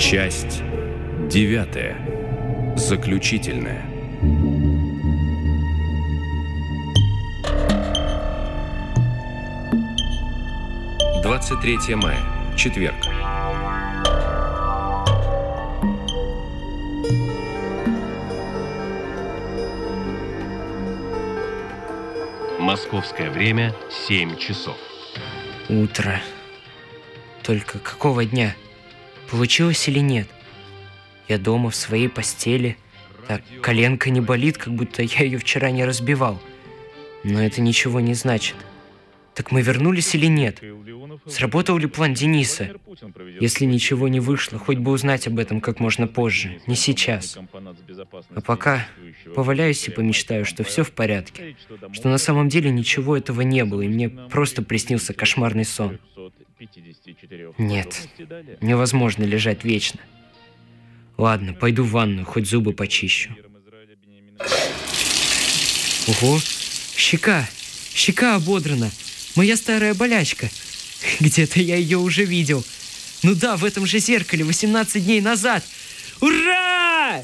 Часть девятая. Заключительная. Двадцать третье мая. Четверг. Московское время 7 часов. Утро. Только какого дня? Получилось или нет? Я дома в своей постели. Так, коленка не болит, как будто я ее вчера не разбивал. Но это ничего не значит. Так мы вернулись или нет? Сработал ли план Дениса? Если ничего не вышло, хоть бы узнать об этом как можно позже, не сейчас. А пока поваляюсь и помечтаю, что все в порядке, что на самом деле ничего этого не было, и мне просто приснился кошмарный сон. Нет, невозможно лежать вечно. Ладно, пойду в ванную, хоть зубы почищу. Ого, щека, щека ободрана. Моя старая болячка. Где-то я ее уже видел. Ну да, в этом же зеркале 18 дней назад. Ура!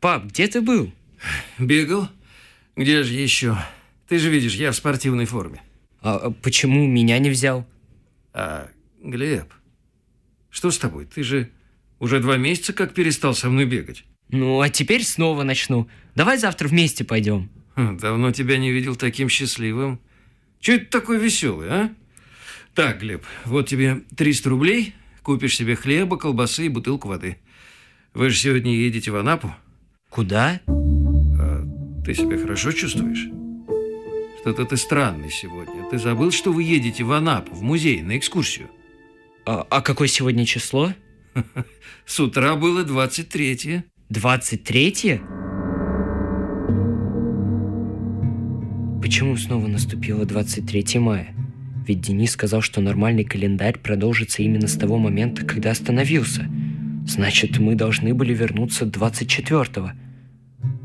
Пап, где ты был? Бегал? Где же еще? Ты же видишь, я в спортивной форме. А а почему меня не взял? А, Глеб, что с тобой? Ты же уже два месяца как перестал со мной бегать. Ну, а теперь снова начну. Давай завтра вместе пойдем. Хм, Давно тебя не видел таким счастливым. Че это такой веселый, а? Так, Глеб, вот тебе 300 рублей, купишь себе хлеба, колбасы и бутылку воды. Вы же сегодня едете в Анапу. Куда? Ты себя хорошо чувствуешь? Что-то ты странный сегодня. Ты забыл, что вы едете в Анапу, в музей, на экскурсию? А, а какое сегодня число? С утра было 23 23 Почему снова наступило 23 мая? Ведь Денис сказал, что нормальный календарь продолжится именно с того момента, когда остановился. Значит, мы должны были вернуться 24-го.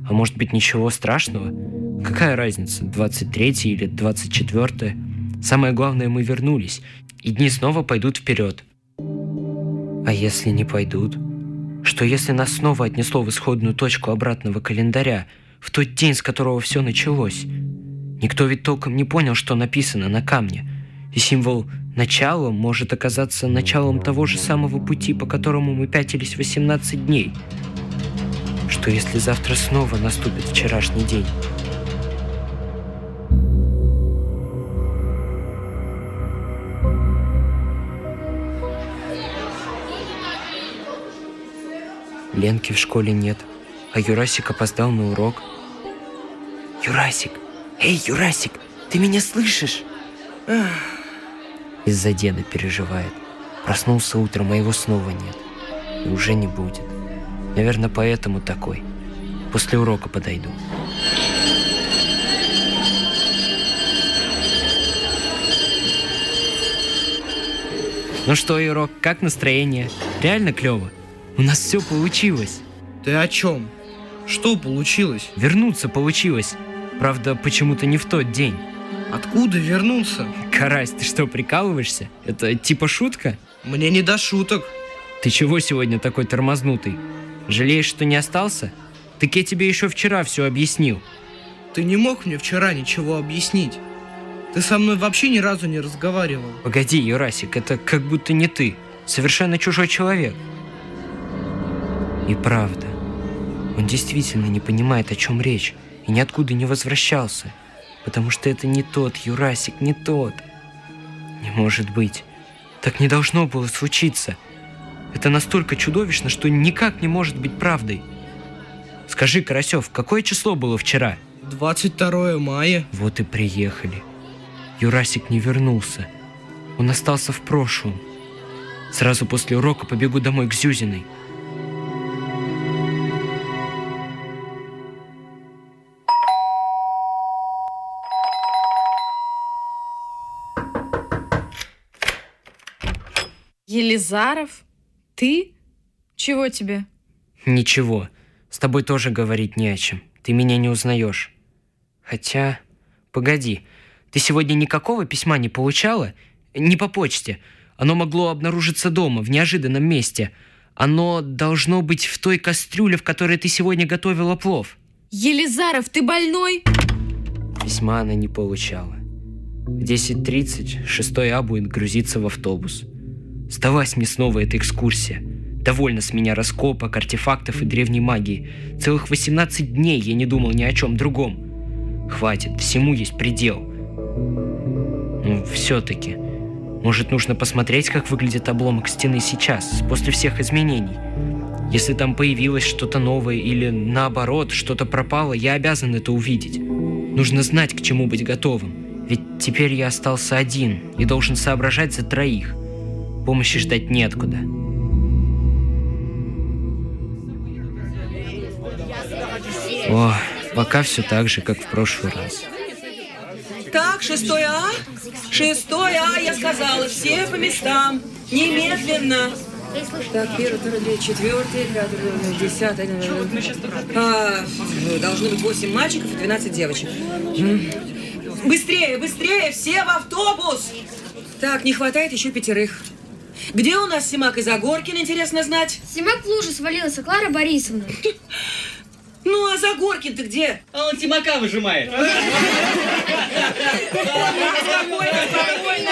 А может быть, ничего страшного? Какая разница, 23 или 24 Самое главное, мы вернулись, и дни снова пойдут вперед. А если не пойдут? Что если нас снова отнесло в исходную точку обратного календаря, в тот день, с которого все началось? Никто ведь толком не понял, что написано на камне. И символ «начало» может оказаться началом того же самого пути, по которому мы пятились 18 дней. Что если завтра снова наступит вчерашний день? Ленки в школе нет, а Юрасик опоздал на урок. Юрасик! Эй, Юрасик, ты меня слышишь? Из-за деда переживает. Проснулся утром, а его снова нет. И уже не будет. Наверное, поэтому такой. После урока подойду. Ну что, Юрок, как настроение? Реально клево? У нас все получилось. Ты о чем? Что получилось? Вернуться получилось. Правда, почему-то не в тот день. Откуда вернуться? Карась, ты что, прикалываешься? Это типа шутка? Мне не до шуток. Ты чего сегодня такой тормознутый? Жалеешь, что не остался? Так я тебе еще вчера все объяснил. Ты не мог мне вчера ничего объяснить. Ты со мной вообще ни разу не разговаривал. Погоди, Юрасик, это как будто не ты. Совершенно чужой человек. И правда, он действительно не понимает, о чем речь, и ниоткуда не возвращался, потому что это не тот Юрасик, не тот. Не может быть. Так не должно было случиться. Это настолько чудовищно, что никак не может быть правдой. Скажи, Карасев, какое число было вчера? 22 мая. Вот и приехали. Юрасик не вернулся. Он остался в прошлом. Сразу после урока побегу домой к Зюзиной. Елизаров? Ты? Чего тебе? Ничего, с тобой тоже говорить не о чем. Ты меня не узнаешь. Хотя, погоди, ты сегодня никакого письма не получала? Не по почте. Оно могло обнаружиться дома, в неожиданном месте. Оно должно быть в той кастрюле, в которой ты сегодня готовила плов. Елизаров, ты больной? Письма она не получала. В 10.30 шестой А будет грузиться в автобус. Сдалась мне снова эта экскурсия. Довольно с меня раскопок, артефактов и древней магии. Целых 18 дней я не думал ни о чем другом. Хватит, всему есть предел. Ну, все-таки. Может, нужно посмотреть, как выглядит обломок стены сейчас, после всех изменений. Если там появилось что-то новое или наоборот, что-то пропало, я обязан это увидеть. Нужно знать, к чему быть готовым. Ведь теперь я остался один и должен соображать за троих. Помощи ждать неоткуда. О, пока все так же, как в прошлый раз. Так, шестой А? Шестой А, я сказала, все по местам. Немедленно. Так, первый, второй, четвертый, пятый, десятый. А, ну, должны быть восемь мальчиков и 12 девочек. Быстрее, быстрее, все в автобус! Так, не хватает еще пятерых. Где у нас Симак и Загоркин, интересно знать? Симак в лужу свалилась, а Клара Борисовна. Ну, а Загоркин-то где? А он Тимака выжимает. Спокойно, спокойно.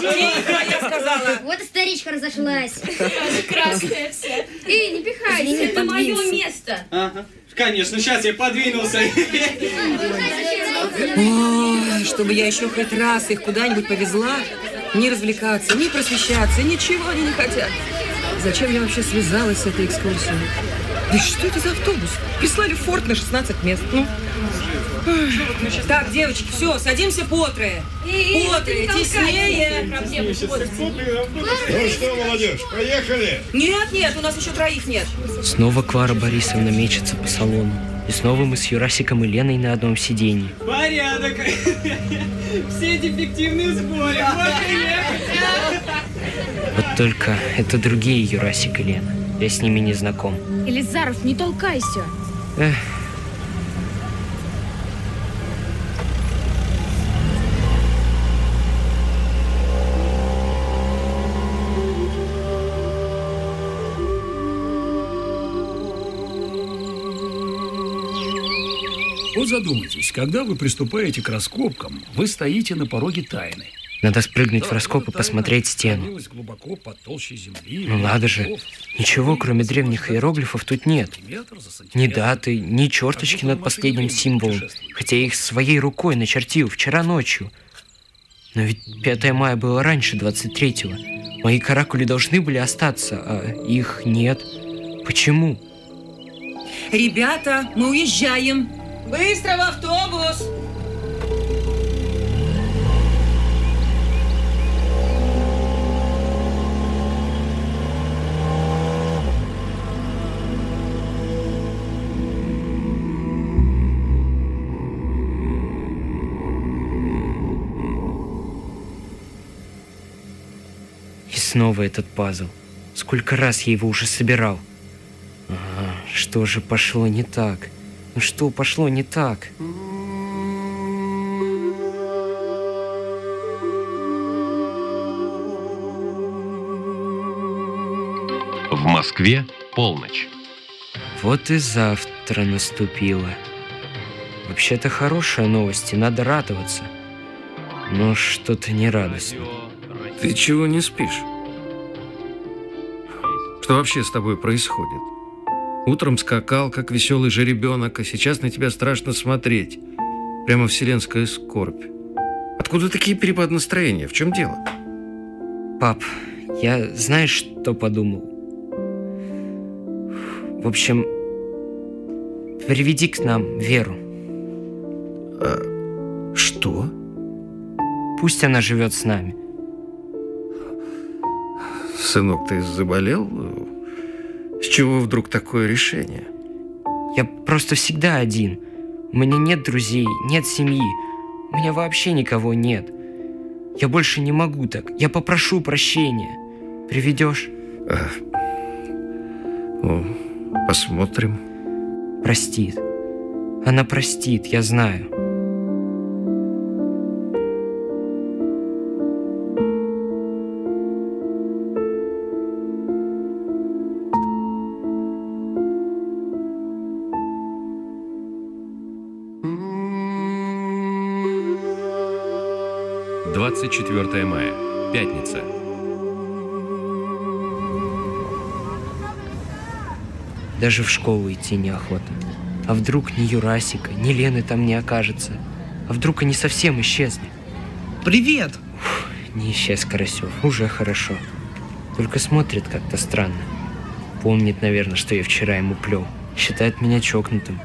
Тихо, я сказала. Вот и старичка разошлась. Красная вся. Эй, не пихайся. Это мое место. Ага. Конечно, сейчас я подвинулся. Ой, чтобы я еще хоть раз их куда-нибудь повезла, не развлекаться, не просвещаться, ничего они не хотят. Зачем я вообще связалась с этой экскурсией? Да что это за автобус? Прислали в форт на 16 мест. Ну. Так, девочки, все, садимся по трое. По трое, теснее. Ну что, молодежь, поехали! Нет, нет, у нас еще троих нет. Снова Клара Борисовна мечется по салону. И снова мы с Юрасиком и Леной на одном сиденье. Порядок. Все дефективные сборы. Вот Вот только это другие Юрасик и Лена. Я с ними не знаком. Елизаров, не толкайся. Эх. Вот задумайтесь, когда вы приступаете к раскопкам, вы стоите на пороге тайны. Надо спрыгнуть в Да, раскоп и посмотреть стену. глубоко под толщей земли. Ну надо же. Ничего, кроме древних иероглифов, тут нет. Ни даты, ни черточки над последним символом. Хотя я их своей рукой начертил вчера ночью. Но ведь 5 мая было раньше 23-го. Мои каракули должны были остаться, а их нет. Почему? Ребята, мы уезжаем. Быстро в автобус. И снова этот пазл. Сколько раз я его уже собирал. Ага, что же пошло не так? Ну что пошло не так? В Москве полночь. Вот и завтра наступило. Вообще-то хорошая новость, и надо радоваться. Но что-то не радостно. Ты чего не спишь? Что вообще с тобой происходит? Утром скакал, как веселый жеребенок, а сейчас на тебя страшно смотреть. Прямо вселенская скорбь. Откуда такие перепады настроения? В чем дело? Пап, я знаешь, что подумал? В общем, приведи к нам Веру. Что? Пусть она живет с нами. Сынок, ты заболел? Чего вдруг такое решение? Я просто всегда один. У меня нет друзей, нет семьи. У меня вообще никого нет. Я больше не могу так. Я попрошу прощения. Приведешь? Ну, посмотрим. Простит. Она простит, я знаю. 24 мая. Пятница. Даже в школу идти неохота. А вдруг ни Юрасика, ни Лены там не окажется? А вдруг они совсем исчезли? Привет! Не исчез Карасев, уже хорошо. Только смотрит как-то странно. Помнит, наверное, что я вчера ему плел. Считает меня чокнутым.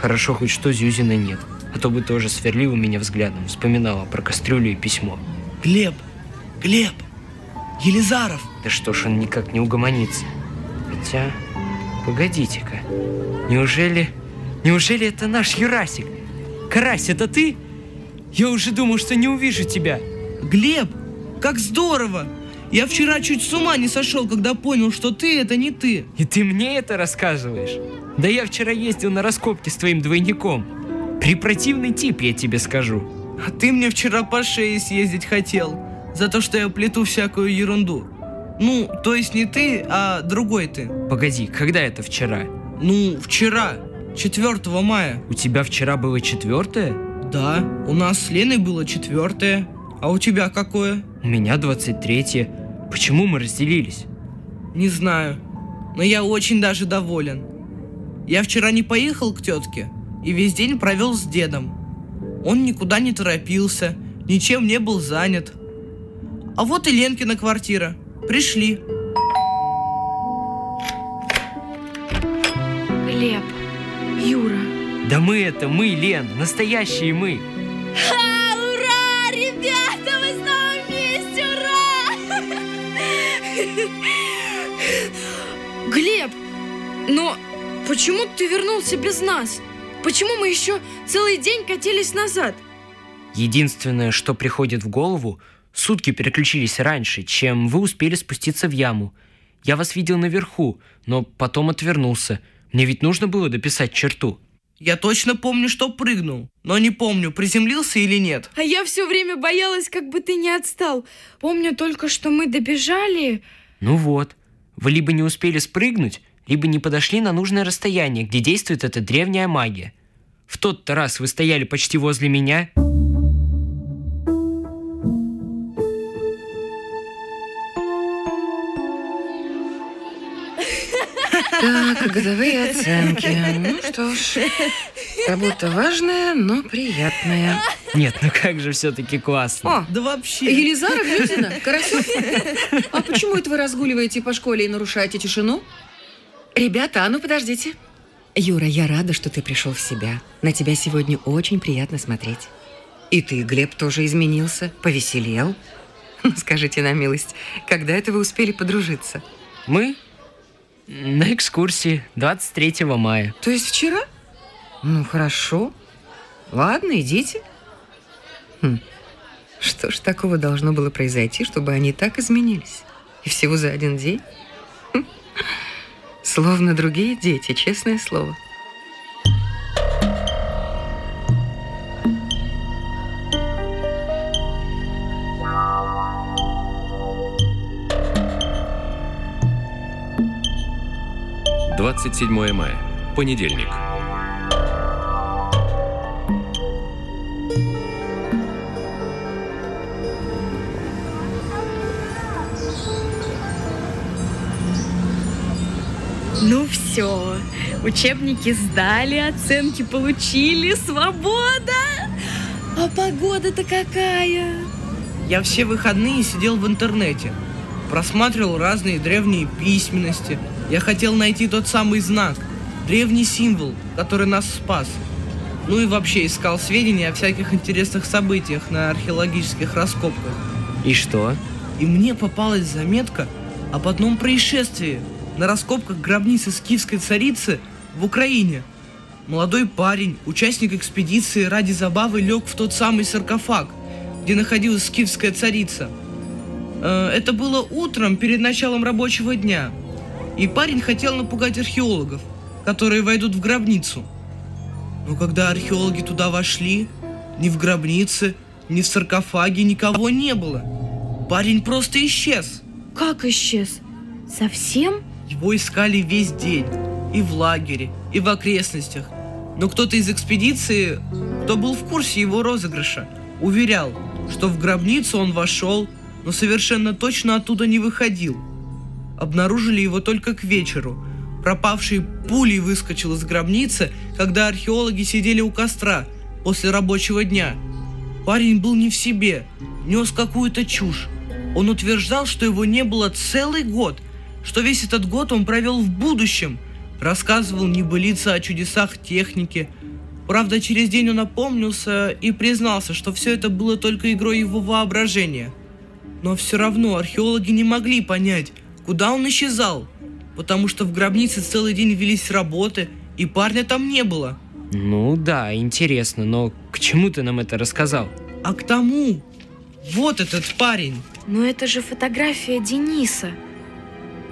Хорошо хоть что Зюзина нет. А то бы тоже сверлила меня взглядом, вспоминала про кастрюлю и письмо. Глеб! Глеб! Елизаров! Да что ж он никак не угомонится? Хотя, погодите-ка. Неужели... Неужели это наш Юрасик? Карась, это ты? Я уже думал, что не увижу тебя. Глеб! Как здорово! Я вчера чуть с ума не сошел, когда понял, что ты это не ты. И ты мне это рассказываешь? Да я вчера ездил на раскопки с твоим двойником. Препротивный тип, я тебе скажу. А ты мне вчера по шее съездить хотел. За то, что я плету всякую ерунду. Ну, то есть не ты, а другой ты. Погоди, когда это вчера? Ну, вчера, 4 мая. У тебя вчера было четвертое? Да, у нас с Леной было четвертое. А у тебя какое? У меня 23 Почему мы разделились? Не знаю, но я очень даже доволен. Я вчера не поехал к тетке и весь день провел с дедом. Он никуда не торопился, ничем не был занят. А вот и Ленкина квартира. Пришли. Глеб, Юра. Да мы это, мы, Лен, настоящие мы. Ха, ура, ребята, мы снова вместе, ура! Глеб, но почему ты вернулся без нас? Почему мы еще целый день катились назад? Единственное, что приходит в голову, сутки переключились раньше, чем вы успели спуститься в яму. Я вас видел наверху, но потом отвернулся. Мне ведь нужно было дописать черту. Я точно помню, что прыгнул, но не помню, приземлился или нет. А я все время боялась, как бы ты не отстал. Помню только, что мы добежали. Ну вот, вы либо не успели спрыгнуть, либо не подошли на нужное расстояние, где действует эта древняя магия. В тот-то раз вы стояли почти возле меня. Так, годовые оценки. Ну что ж, работа важная, но приятная. Нет, ну как же все-таки классно. О, Да вообще. Елизаров, Люзина, Карасев. А почему это вы разгуливаете по школе и нарушаете тишину? Ребята, а ну подождите. Юра, я рада, что ты пришел в себя. На тебя сегодня очень приятно смотреть. И ты, Глеб, тоже изменился, повеселел. Ну, Скажите на милость, когда это вы успели подружиться? Мы на экскурсии 23 мая. То есть вчера? Ну, хорошо. Ладно, идите. Хм. Что ж такого должно было произойти, чтобы они так изменились? И всего за один день? Словно другие дети, честное слово. Двадцать 27 мая. Понедельник. Все, учебники сдали, оценки получили, свобода! А погода-то какая! Я все выходные сидел в интернете. Просматривал разные древние письменности. Я хотел найти тот самый знак, древний символ, который нас спас. Ну и вообще искал сведения о всяких интересных событиях на археологических раскопках. И что? И мне попалась заметка об одном происшествии на раскопках гробницы скифской царицы в Украине. Молодой парень, участник экспедиции ради забавы лег в тот самый саркофаг, где находилась скифская царица. Э, Это было утром перед началом рабочего дня. И парень хотел напугать археологов, которые войдут в гробницу. Но когда археологи туда вошли, ни в гробнице, ни в саркофаге никого не было. Парень просто исчез. Как исчез? Совсем? Его искали весь день. И в лагере, и в окрестностях. Но кто-то из экспедиции, кто был в курсе его розыгрыша, уверял, что в гробницу он вошел, но совершенно точно оттуда не выходил. Обнаружили его только к вечеру. Пропавший пулей выскочил из гробницы, когда археологи сидели у костра после рабочего дня. Парень был не в себе, нес какую-то чушь. Он утверждал, что его не было целый год, что весь этот год он провел в будущем, рассказывал небылицы о чудесах техники. Правда, через день он опомнился и признался, что все это было только игрой его воображения. Но все равно археологи не могли понять, куда он исчезал, потому что в гробнице целый день велись работы, и парня там не было. Ну да, интересно, но к чему ты нам это рассказал? А к тому, вот этот парень. Но это же фотография Дениса.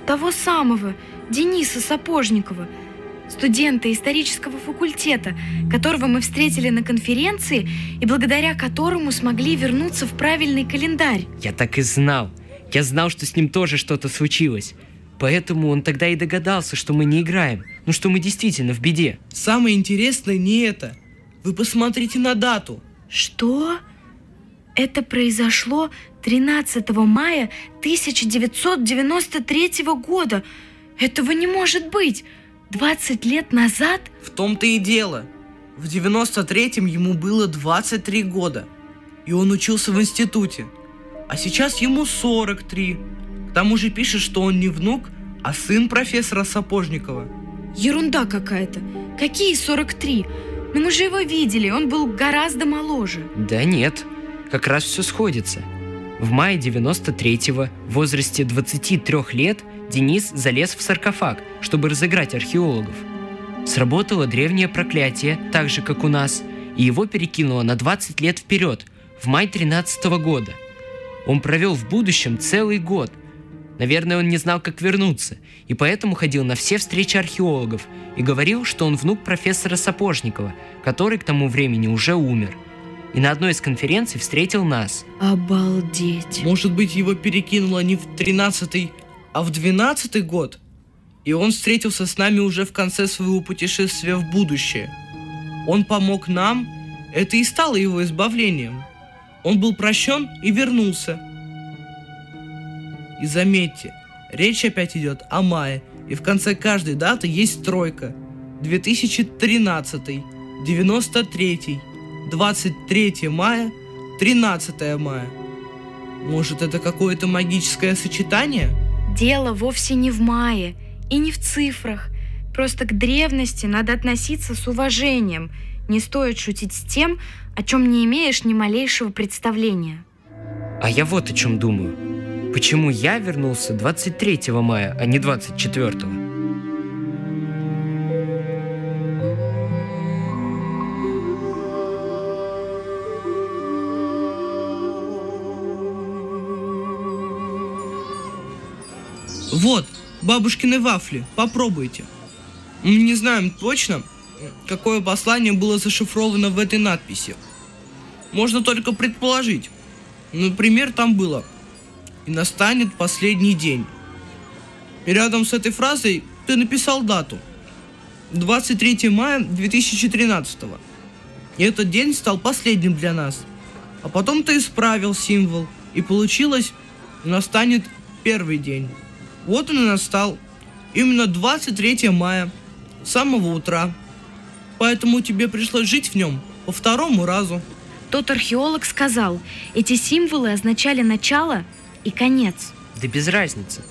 Того самого, Дениса Сапожникова, студента исторического факультета, которого мы встретили на конференции и благодаря которому смогли вернуться в правильный календарь. Я так и знал. Я знал, что с ним тоже что-то случилось. Поэтому он тогда и догадался, что мы не играем, ну что мы действительно в беде. Самое интересное не это. Вы посмотрите на дату. Что? Это произошло 13 мая 1993 года. Этого не может быть. 20 лет назад? В том-то и дело. В 93-м ему было 23 года. И он учился в институте. А сейчас ему 43. К тому же пишет, что он не внук, а сын профессора Сапожникова. Ерунда какая-то. Какие 43? Но мы же его видели, он был гораздо моложе. Да нет, как раз все сходится. В мае 93-го, в возрасте 23 лет, Денис залез в саркофаг, чтобы разыграть археологов. Сработало древнее проклятие, так же, как у нас, и его перекинуло на 20 лет вперед, в май 13 года. Он провел в будущем целый год. Наверное, он не знал, как вернуться, и поэтому ходил на все встречи археологов и говорил, что он внук профессора Сапожникова, который к тому времени уже умер. И на одной из конференций встретил нас. Обалдеть. Может быть, его перекинуло не в 13-й, а в 12-й год? И он встретился с нами уже в конце своего путешествия в будущее. Он помог нам, это и стало его избавлением. Он был прощен и вернулся. И заметьте, речь опять идет о мае, и в конце каждой даты есть тройка. 2013, 93, 23 мая, 13 мая. Может, это какое-то магическое сочетание? Дело вовсе не в мае и не в цифрах. Просто к древности надо относиться с уважением. Не стоит шутить с тем, о чем не имеешь ни малейшего представления. А я вот о чем думаю. Почему я вернулся 23 мая, а не 24? Вот, бабушкины вафли, попробуйте. Мы не знаем точно, какое послание было зашифровано в этой надписи. Можно только предположить. Например, там было «И настанет последний день». И рядом с этой фразой ты написал дату. 23 мая 2013. И этот день стал последним для нас. А потом ты исправил символ, и получилось «Настанет первый день». Вот он и настал. Именно 23 мая, с самого утра. Поэтому тебе пришлось жить в нем по второму разу. Тот археолог сказал, эти символы означали начало и конец. Да без разницы.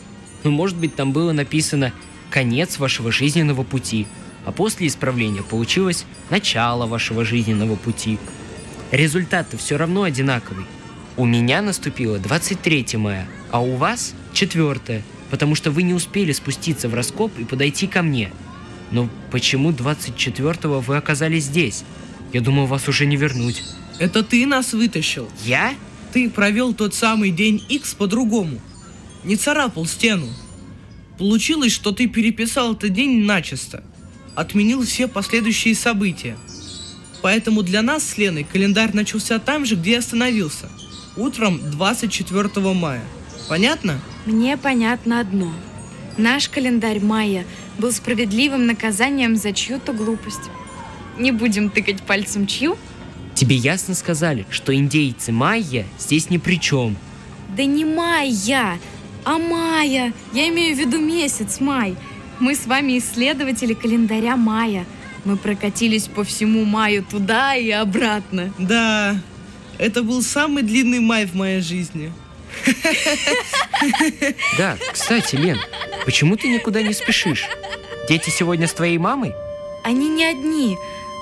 Ну, может быть, там было написано «конец вашего жизненного пути», а после исправления получилось «начало вашего жизненного пути». Результат-то все равно одинаковый. У меня наступило 23 мая, а у вас 4 потому что вы не успели спуститься в раскоп и подойти ко мне. Но почему 24-го вы оказались здесь? Я думал, вас уже не вернуть. Это ты нас вытащил. Я? Ты провел тот самый день X по-другому. Не царапал стену. Получилось, что ты переписал этот день начисто. Отменил все последующие события. Поэтому для нас с Леной календарь начался там же, где остановился. Утром 24 мая. Понятно? Мне понятно одно. Наш календарь майя был справедливым наказанием за чью-то глупость. Не будем тыкать пальцем чью, Тебе ясно сказали, что индейцы майя здесь ни при чем. Да не майя, а мая. Я имею в виду месяц май. Мы с вами исследователи календаря мая. Мы прокатились по всему маю туда и обратно. Да, это был самый длинный май в моей жизни. Да, кстати, Лен, почему ты никуда не спешишь? Дети сегодня с твоей мамой? Они не одни.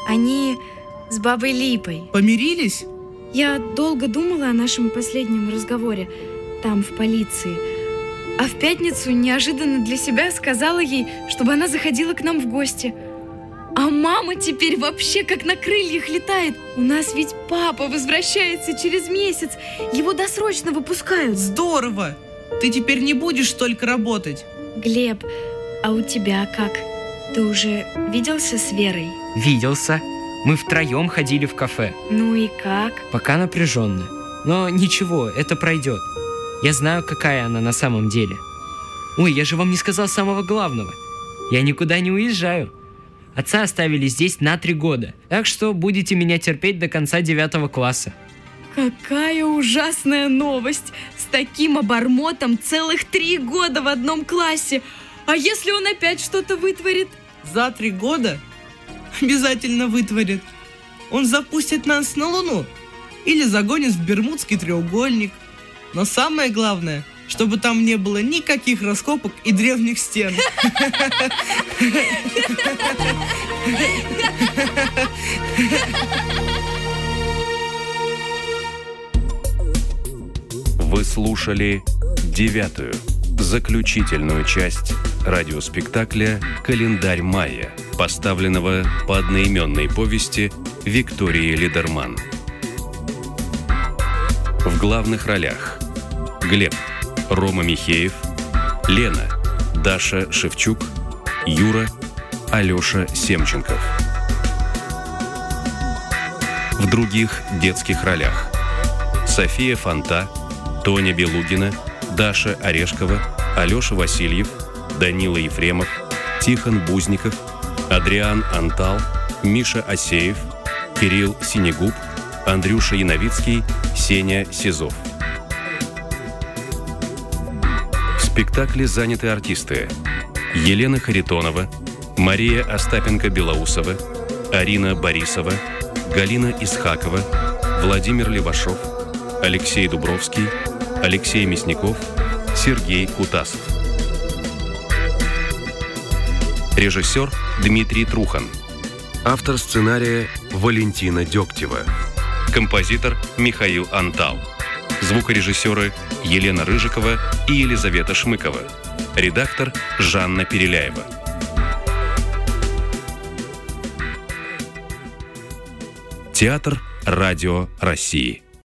Они с бабой Липой. Помирились? Я долго думала о нашем последнем разговоре там, в полиции. А в пятницу неожиданно для себя сказала ей, чтобы она заходила к нам в гости. А мама теперь вообще как на крыльях летает. У нас ведь папа возвращается через месяц. Его досрочно выпускают. Здорово! Ты теперь не будешь только работать. Глеб, а у тебя как? Ты уже виделся с Верой? Виделся. Мы втроем ходили в кафе. Ну и как? Пока напряженно. Но ничего, это пройдет. Я знаю, какая она на самом деле. Ой, я же вам не сказал самого главного. Я никуда не уезжаю. Отца оставили здесь на три года. Так что будете меня терпеть до конца девятого класса. Какая ужасная новость! С таким обормотом целых три года в одном классе. А если он опять что-то вытворит? За три года обязательно вытворит. Он запустит нас на Луну или загонит в Бермудский треугольник. Но самое главное, чтобы там не было никаких раскопок и древних стен. Вы слушали девятую, заключительную часть радиоспектакля «Календарь Майя», поставленного по одноименной повести Виктории Лидерман. В главных ролях Глеб, Рома Михеев, Лена, Даша Шевчук, Юра, Алеша Семченков. В других детских ролях София Фонта, Тоня Белугина, Даша Орешкова, Алеша Васильев, Данила Ефремов, Тихон Бузников, Адриан Антал, Миша Осеев, Кирилл Синегуб, Андрюша Яновицкий, Сеня Сизов. Спектакле заняты артисты Елена Харитонова, Мария Остапенко-Белоусова, Арина Борисова, Галина Исхакова, Владимир Левашов, Алексей Дубровский, Алексей Мясников, Сергей Кутасов. Режиссер Дмитрий Трухан. Автор сценария Валентина Дегтева. Композитор Михаил Антал. Звукорежиссеры Елена Рыжикова и Елизавета Шмыкова. Редактор Жанна Переляева. Театр «Радио России».